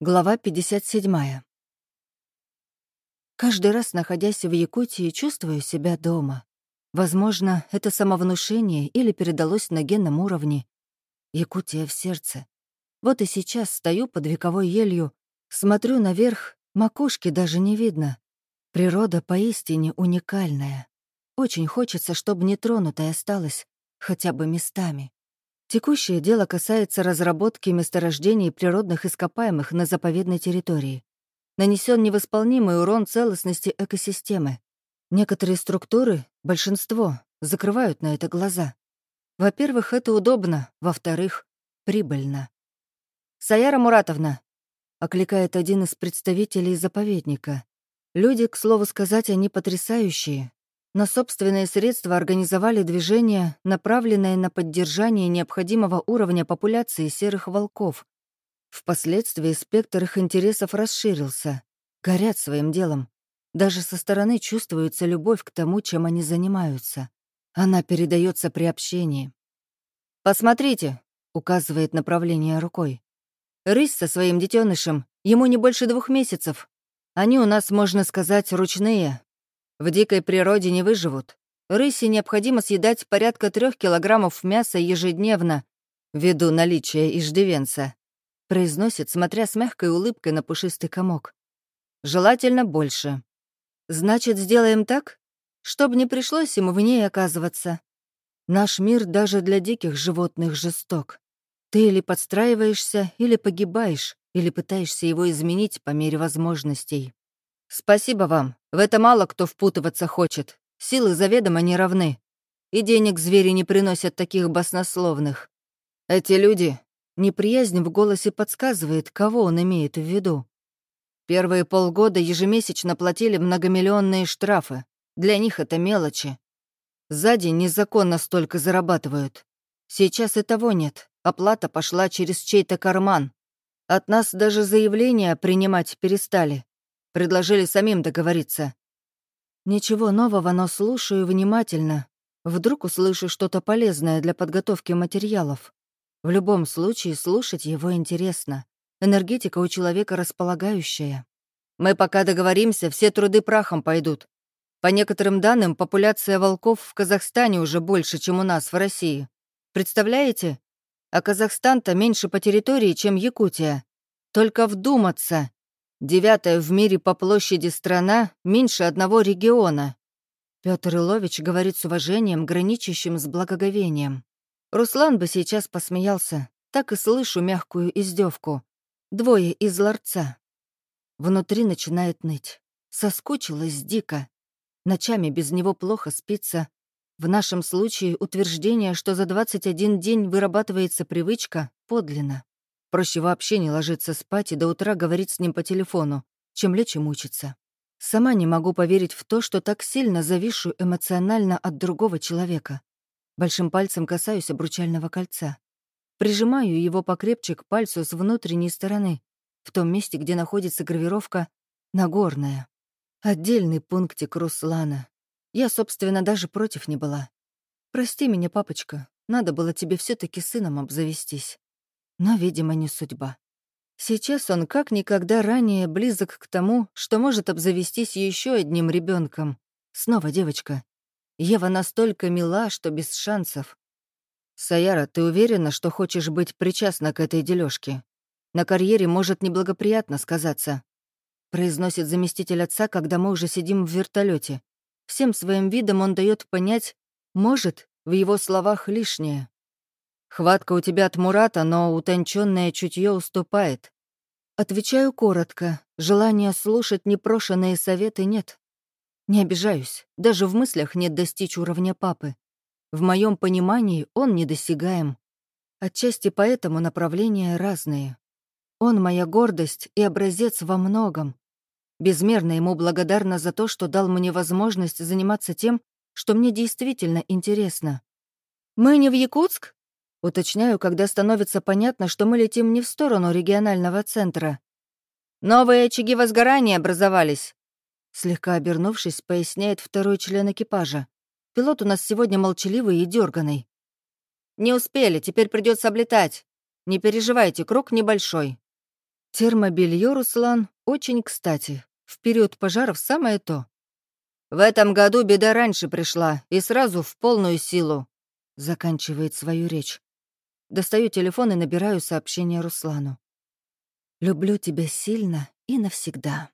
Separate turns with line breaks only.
Глава 57. Каждый раз, находясь в Якутии, чувствую себя дома. Возможно, это самовнушение или передалось на генном уровне. Якутия в сердце. Вот и сейчас стою под вековой елью, смотрю наверх, макушки даже не видно. Природа поистине уникальная. Очень хочется, чтобы нетронутой осталась, хотя бы местами. Текущее дело касается разработки месторождений природных ископаемых на заповедной территории. Нанесен невосполнимый урон целостности экосистемы. Некоторые структуры, большинство, закрывают на это глаза. Во-первых, это удобно, во-вторых, прибыльно. «Саяра Муратовна», — окликает один из представителей заповедника. Люди, к слову сказать, они потрясающие, на собственные средства организовали движение, направленное на поддержание необходимого уровня популяции серых волков. Впоследствии спектр их интересов расширился. Горят своим делом. Даже со стороны чувствуется любовь к тому, чем они занимаются. Она передается при общении. «Посмотрите», — указывает направление рукой. «Рысь со своим детенышем, ему не больше двух месяцев. Они у нас, можно сказать, ручные, в дикой природе не выживут. Рыси необходимо съедать порядка трех килограммов мяса ежедневно, ввиду наличия иждивенца», — произносит, смотря с мягкой улыбкой на пушистый комок. «Желательно больше. Значит, сделаем так, чтобы не пришлось ему в ней оказываться. Наш мир даже для диких животных жесток. Ты или подстраиваешься, или погибаешь, или пытаешься его изменить по мере возможностей. «Спасибо вам. В это мало кто впутываться хочет. Силы заведомо не равны. И денег звери не приносят таких баснословных. Эти люди...» Неприязнь в голосе подсказывает, кого он имеет в виду. Первые полгода ежемесячно платили многомиллионные штрафы. Для них это мелочи. Сзади незаконно столько зарабатывают. Сейчас и того нет. Оплата пошла через чей-то карман. От нас даже заявления принимать перестали. Предложили самим договориться. Ничего нового, но слушаю внимательно. Вдруг услышу что-то полезное для подготовки материалов. В любом случае, слушать его интересно. Энергетика у человека располагающая. Мы пока договоримся, все труды прахом пойдут. По некоторым данным, популяция волков в Казахстане уже больше, чем у нас в России. Представляете? А Казахстан-то меньше по территории, чем Якутия. Только вдуматься. Девятая в мире по площади страна меньше одного региона. Петр Илович говорит с уважением, граничащим с благоговением. Руслан бы сейчас посмеялся. Так и слышу мягкую издевку. Двое из ларца. Внутри начинает ныть. Соскучилась дико. Ночами без него плохо спится. В нашем случае утверждение, что за 21 день вырабатывается привычка, подлинно. Проще вообще не ложиться спать и до утра говорить с ним по телефону, чем лечь и мучиться. Сама не могу поверить в то, что так сильно завишу эмоционально от другого человека. Большим пальцем касаюсь обручального кольца. Прижимаю его покрепче к пальцу с внутренней стороны, в том месте, где находится гравировка «Нагорная». Отдельный пунктик Руслана. Я, собственно, даже против не была. «Прости меня, папочка, надо было тебе все таки сыном обзавестись». Но, видимо, не судьба. Сейчас он как никогда ранее близок к тому, что может обзавестись еще одним ребенком. Снова девочка. Ева настолько мила, что без шансов. «Саяра, ты уверена, что хочешь быть причастна к этой дележке? На карьере может неблагоприятно сказаться», — произносит заместитель отца, когда мы уже сидим в вертолете. Всем своим видом он дает понять, может, в его словах лишнее. Хватка у тебя от Мурата, но утонченное чутье уступает. Отвечаю коротко. Желания слушать непрошенные советы нет. Не обижаюсь. Даже в мыслях нет достичь уровня папы. В моем понимании он недосягаем. Отчасти поэтому направления разные. Он моя гордость и образец во многом. Безмерно ему благодарна за то, что дал мне возможность заниматься тем, что мне действительно интересно. «Мы не в Якутск?» Уточняю, когда становится понятно, что мы летим не в сторону регионального центра. «Новые очаги возгорания образовались!» Слегка обернувшись, поясняет второй член экипажа. «Пилот у нас сегодня молчаливый и дерганый. «Не успели, теперь придется облетать. Не переживайте, круг небольшой». Термобелье, Руслан, очень кстати. В период пожаров самое то. «В этом году беда раньше пришла и сразу в полную силу», — заканчивает свою речь. Достаю телефон и набираю сообщение Руслану. «Люблю тебя сильно и навсегда».